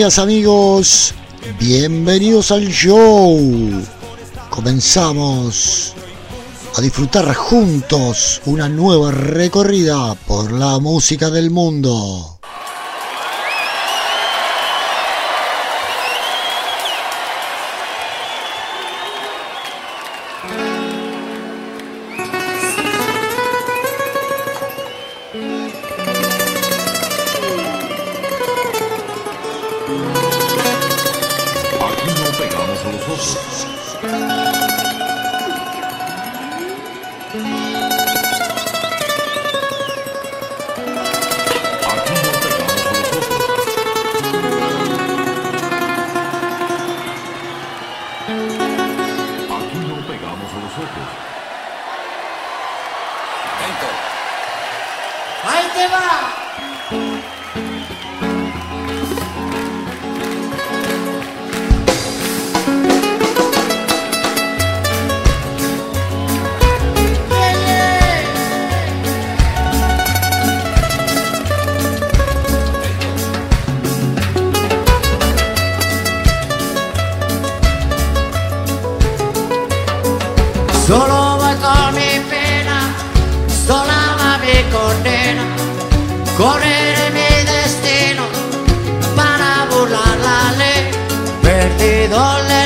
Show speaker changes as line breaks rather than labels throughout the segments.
amigos, bienvenidos al show. Comenzamos a disfrutar juntos una nueva recorrida por la música del mundo.
Solo voy con mi pena, sola va mi condena. Correré mi destino para burlar la ley. Perdido le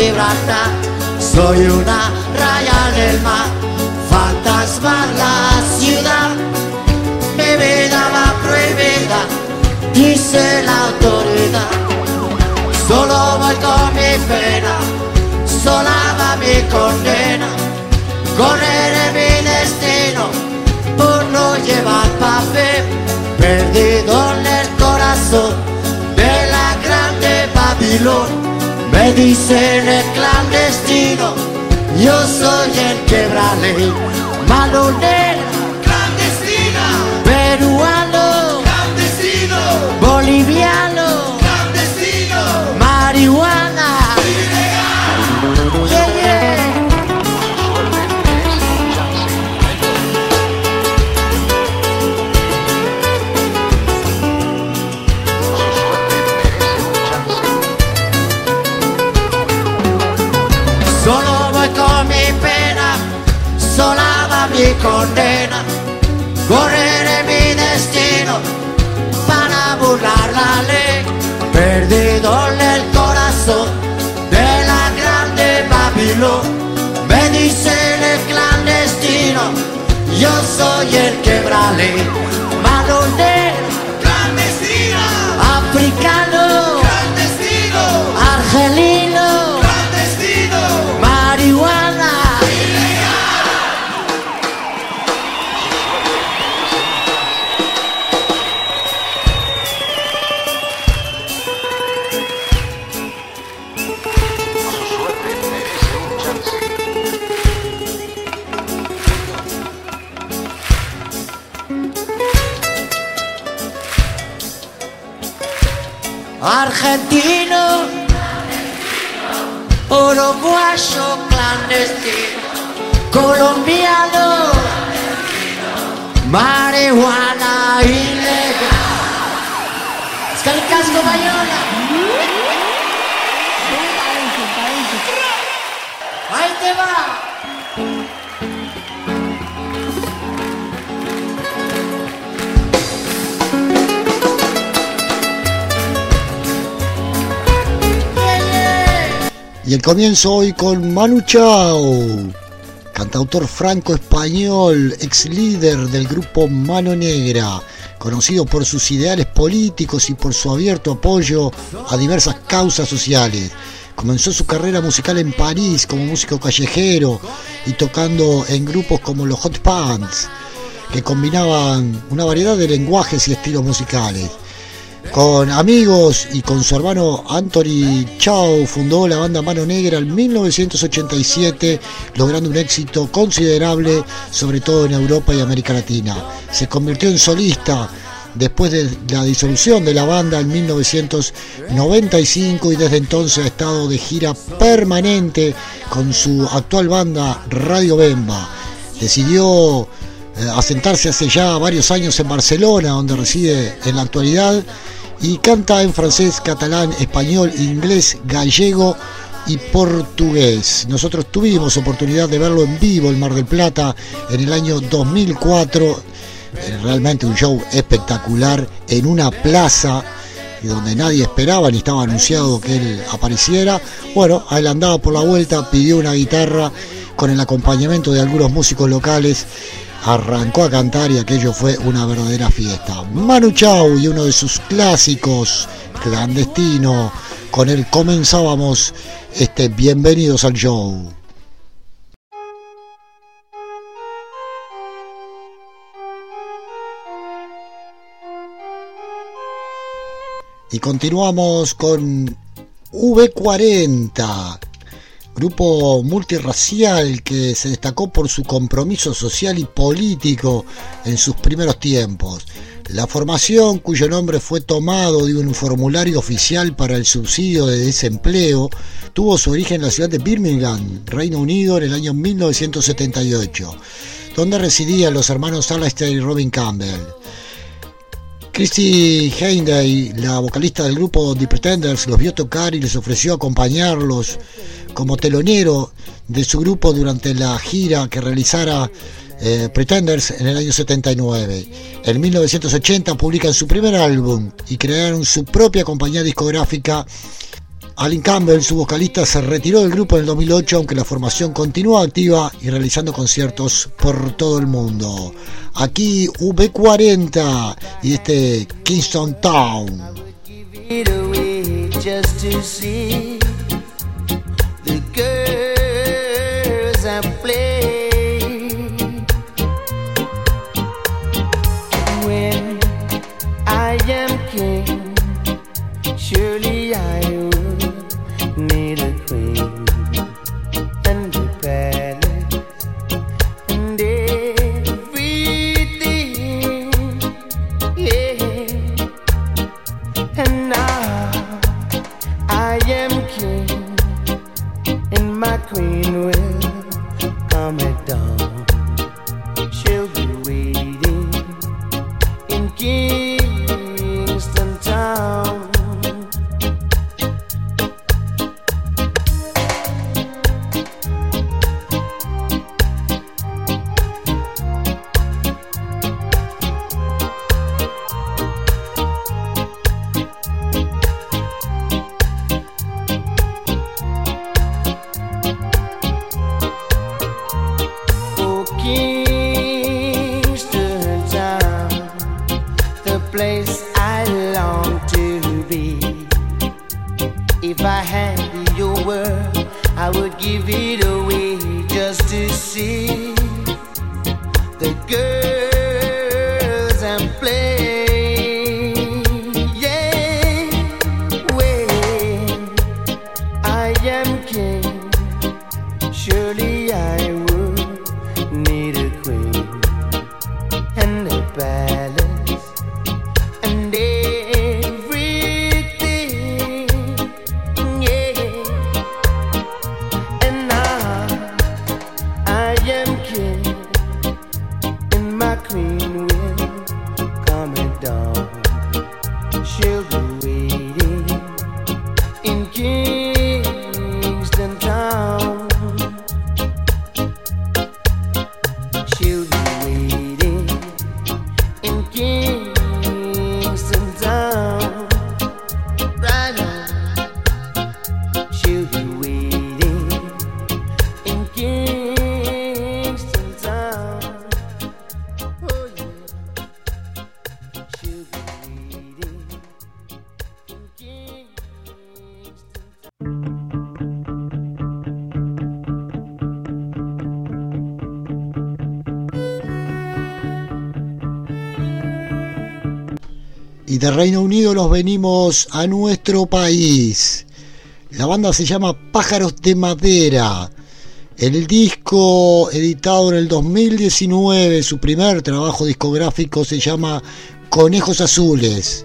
Soy una raya en el mar, fantasma la ciudad. Mi vida va prohibida, dice la autoridad. Solo voy con mi pena, sola va mi condena. Correré mi destino por no llevar papel, perdido en el corazón de la grande Babilonia. Me dicen el clandestino, yo soy el quebrale, malonero, clandestina, peruano, clandestino, boliviano, clandestino, marihuana. condena, correré mi destino para burlar la ley, perdido en el corazón de la grande Babilón, me dice el clandestino, yo soy el quebrale, malonero, clandestino, africano. Argentino, uruguayo clandestino, colombiano, marihuana ilegal. Es que el casco Ahí te va.
Y el comienzo hoy con Manu Chao, cantautor franco-español, ex líder del grupo Mano Negra, conocido por sus ideales políticos y por su abierto apoyo a diversas causas sociales. Comenzó su carrera musical en París como músico callejero y tocando en grupos como los Hot Pants, que combinaban una variedad de lenguajes y estilos musicales. Con amigos y con su hermano Anthony Chao fundó la banda Mano Negra en 1987, logrando un éxito considerable, sobre todo en Europa y América Latina. Se convirtió en solista después de la disolución de la banda en 1995 y desde entonces ha estado de gira permanente con su actual banda Radio Bemba. Decidió asentarse hace ya varios años en Barcelona, donde reside en la actualidad y canta en francés, catalán, español, inglés, gallego y portugués. Nosotros tuvimos oportunidad de verlo en vivo en Mar del Plata en el año 2004. Eh, realmente un show espectacular en una plaza donde nadie esperaba ni estaba anunciado que él apareciera. Bueno, él andaba por la vuelta, pidió una guitarra con el acompañamiento de algunos músicos locales arrancó a cantar y aquello fue una verdadera fiesta. Manu Chao y uno de sus clásicos, clandestino, con él comenzábamos este Bienvenidos al Show. Y continuamos con V40 grupo multirracial que se destacó por su compromiso social y político en sus primeros tiempos. La formación, cuyo nombre fue tomado de un formulario oficial para el subsidio de desempleo, tuvo su origen en la ciudad de Birmingham, Reino Unido, en el año 1978, donde residían los hermanos Alastair y Robin Campbell. Christy Heinday, la vocalista del grupo The Pretenders, los vio tocar y les ofreció acompañarlos como telonero de su grupo durante la gira que realizara eh, Pretenders en el año 79. En 1980 publican su primer álbum y crearon su propia compañía discográfica. Alin Campbell, su vocalista, se retiró del grupo en el 2008, aunque la formación continuó activa y realizando conciertos por todo el mundo. Aquí V40 y este Kingston Town.
away just to see.
De Reino Unido los venimos a nuestro país. La banda se llama Pájaros de Madera. El disco editado en el 2019, su primer trabajo discográfico se llama Conejos Azules.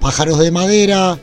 Pájaros de Madera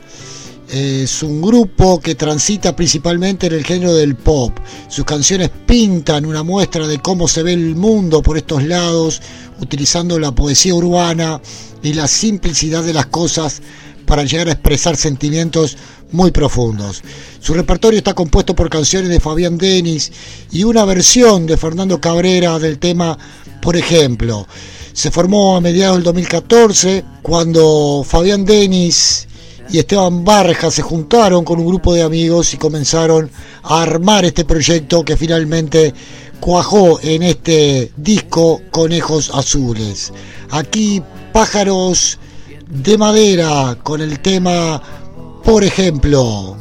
es un grupo que transita principalmente en el género del pop. Sus canciones pintan una muestra de cómo se ve el mundo por estos lados, utilizando la poesía urbana y la simplicidad de las cosas para llegar a expresar sentimientos muy profundos. Su repertorio está compuesto por canciones de Fabián Denis y una versión de Fernando Cabrera del tema Por ejemplo. Se formó a mediados del 2014 cuando Fabián Denis y Esteban Barja se juntaron con un grupo de amigos y comenzaron a armar este proyecto que finalmente cuajó en este disco Conejos Azules. Aquí pájaros de madera con el tema, por ejemplo.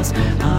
i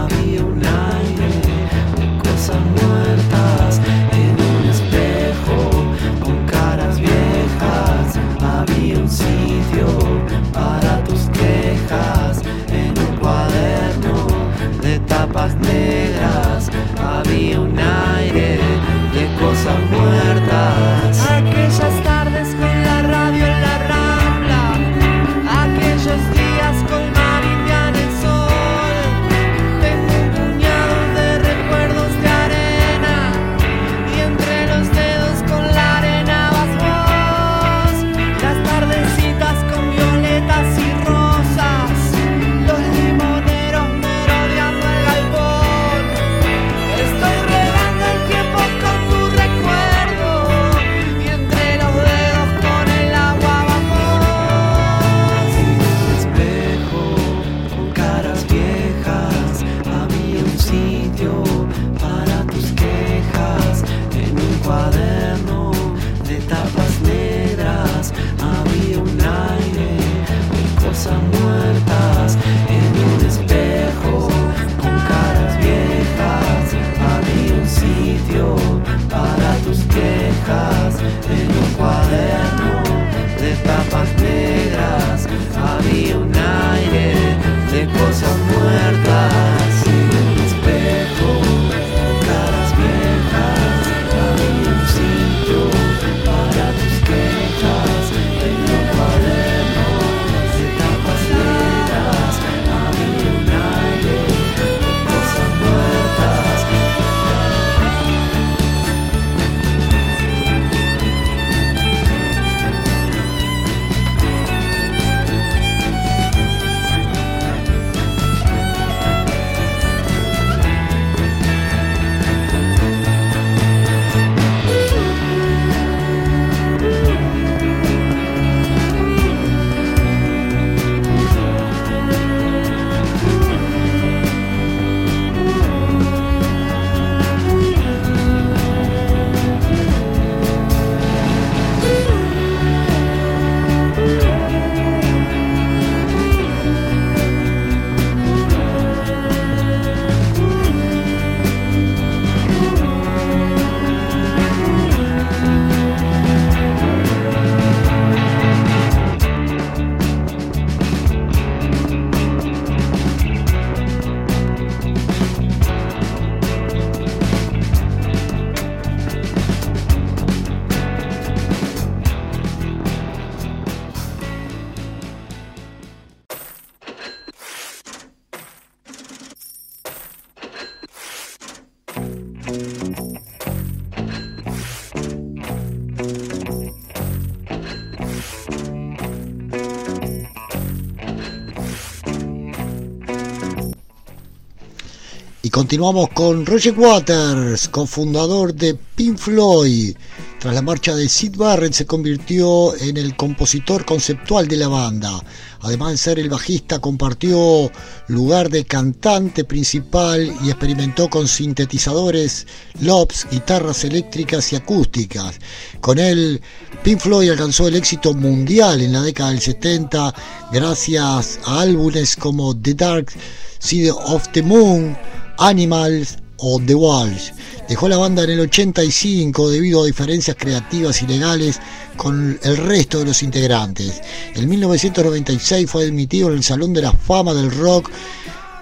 continuamos con Roger Waters, cofundador de Pink Floyd. Tras la marcha de Sid Barrett se convirtió en el compositor conceptual de la banda. Además de ser el bajista, compartió lugar de cantante principal y experimentó con sintetizadores, lobs, guitarras eléctricas y acústicas. Con él, Pink Floyd alcanzó el éxito mundial en la década del 70 gracias a álbumes como The Dark Side of the Moon, Animals o The Walls. Dejó la banda en el 85 debido a diferencias creativas y legales con el resto de los integrantes. En 1996 fue admitido en el Salón de la Fama del Rock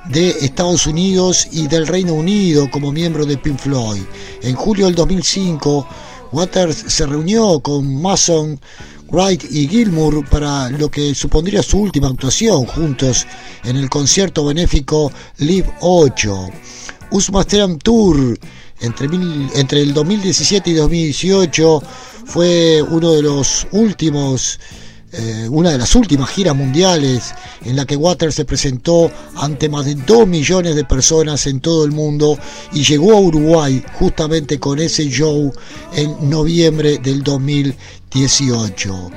de Estados Unidos y del Reino Unido como miembro de Pink Floyd. En julio del 2005, Waters se reunió con Mason, Wright y Gilmour para lo que supondría su última actuación juntos en el concierto benéfico Live 8. Usmasteram Tour entre, entre el 2017 y 2018 fue uno de los últimos eh, una de las últimas giras mundiales en la que Waters se presentó ante más de 2 millones de personas en todo el mundo y llegó a Uruguay justamente con ese show en noviembre del 2018.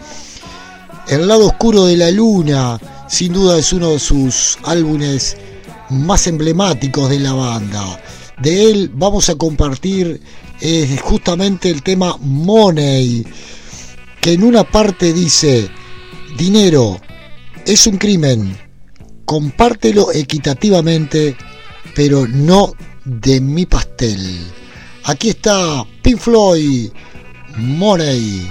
El lado oscuro de la luna sin duda es uno de sus álbumes más emblemáticos de la banda. De él vamos a compartir eh, justamente el tema Money, que en una parte dice, dinero es un crimen, compártelo equitativamente, pero no de mi pastel. Aquí está Pink Floyd, Money.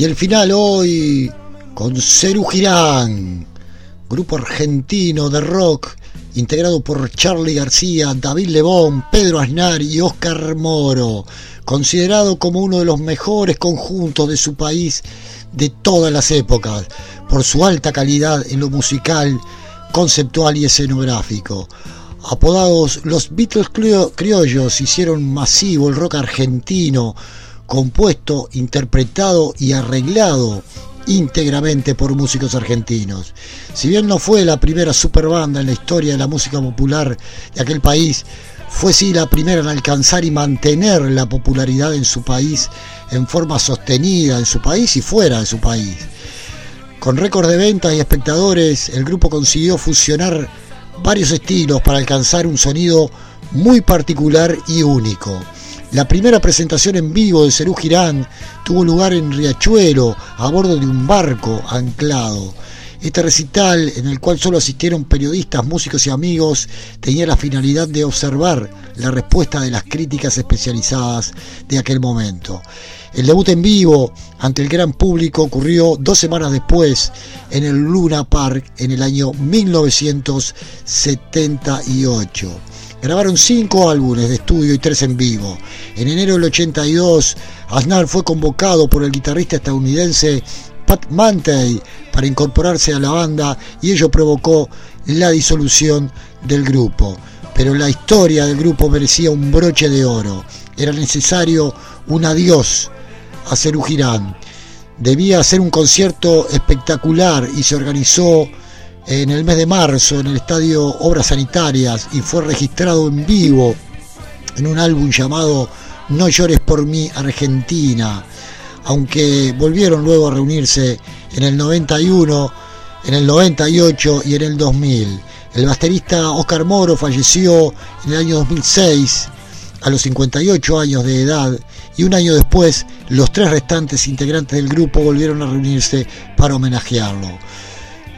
Y el final hoy con Cerú Girán, grupo argentino de rock integrado por Charlie García, David Lebón, Pedro Aznar y Oscar Moro, considerado como uno de los mejores conjuntos de su país de todas las épocas, por su alta calidad en lo musical, conceptual y escenográfico. Apodados los Beatles criollos, hicieron masivo el rock argentino, compuesto, interpretado y arreglado íntegramente por músicos argentinos. Si bien no fue la primera superbanda en la historia de la música popular de aquel país, fue sí la primera en alcanzar y mantener la popularidad en su país en forma sostenida en su país y fuera de su país. Con récord de ventas y espectadores, el grupo consiguió fusionar varios estilos para alcanzar un sonido muy particular y único. La primera presentación en vivo de Cerú Girán tuvo lugar en Riachuelo, a bordo de un barco anclado. Este recital, en el cual solo asistieron periodistas, músicos y amigos, tenía la finalidad de observar la respuesta de las críticas especializadas de aquel momento. El debut en vivo ante el gran público ocurrió dos semanas después en el Luna Park en el año 1978. Grabaron cinco álbumes de estudio y tres en vivo. En enero del 82, Aznar fue convocado por el guitarrista estadounidense Pat Mantey para incorporarse a la banda y ello provocó la disolución del grupo. Pero la historia del grupo merecía un broche de oro. Era necesario un adiós a Cerú Girán. Debía hacer un concierto espectacular y se organizó en el mes de marzo en el estadio Obras Sanitarias y fue registrado en vivo en un álbum llamado No llores por mí Argentina, aunque volvieron luego a reunirse en el 91, en el 98 y en el 2000. El baterista Oscar Moro falleció en el año 2006 a los 58 años de edad y un año después los tres restantes integrantes del grupo volvieron a reunirse para homenajearlo.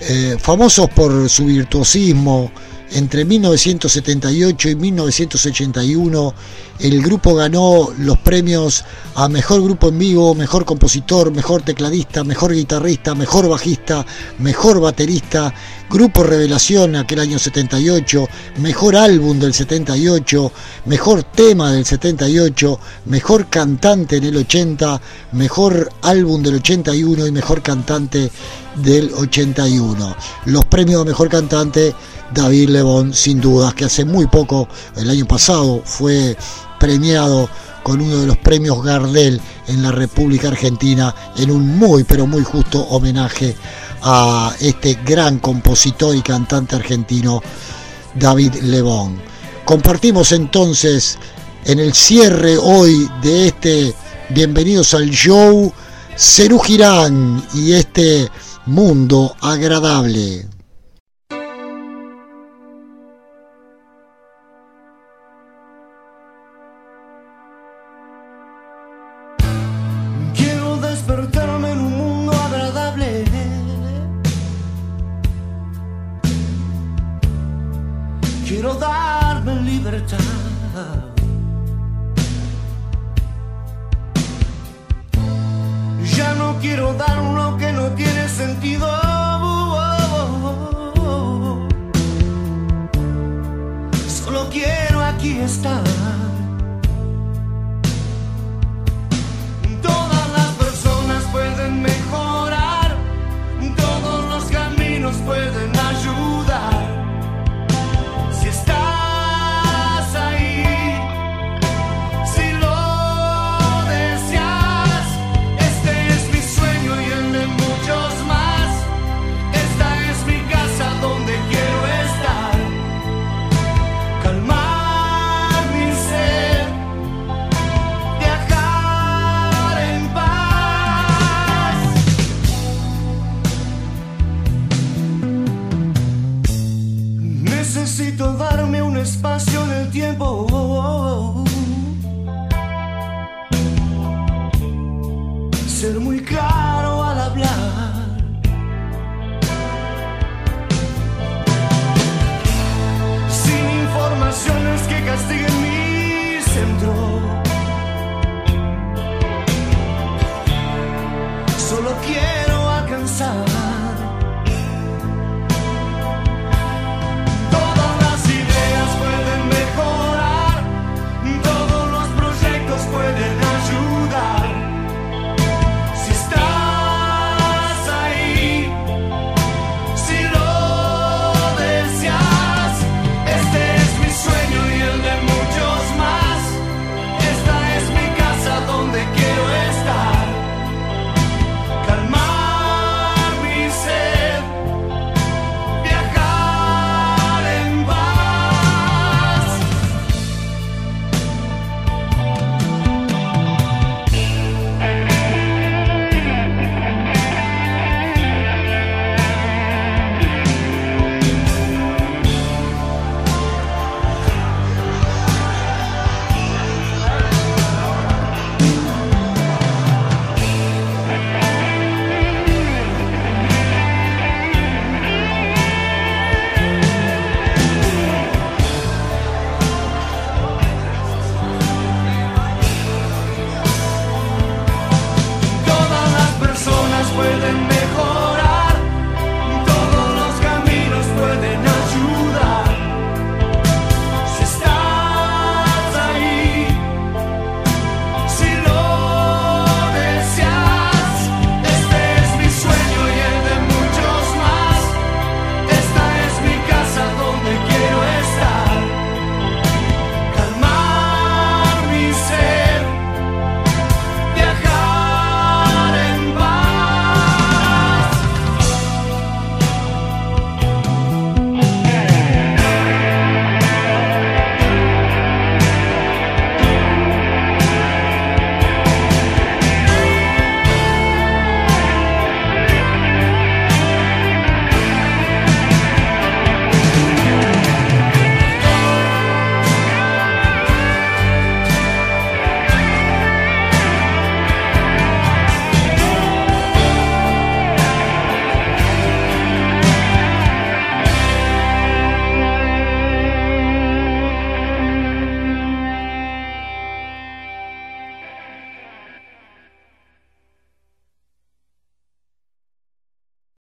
Eh, famosos por su virtuosismo, entre 1978 y 1981 el grupo ganó los premios a Mejor Grupo en Vivo, Mejor Compositor, Mejor Tecladista, Mejor Guitarrista, Mejor Bajista, Mejor Baterista, Grupo Revelación aquel año 78, Mejor Álbum del 78, Mejor Tema del 78, Mejor Cantante en el 80, Mejor Álbum del 81 y Mejor Cantante del 81. Los premios a Mejor Cantante David Lebón, sin dudas, que hace muy poco, el año pasado, fue premiado con uno de los premios Gardel en la República Argentina en un muy pero muy justo homenaje a este gran compositor y cantante argentino David Lebón. Compartimos entonces en el cierre hoy de este Bienvenidos al Show Cerú Girán y este mundo agradable.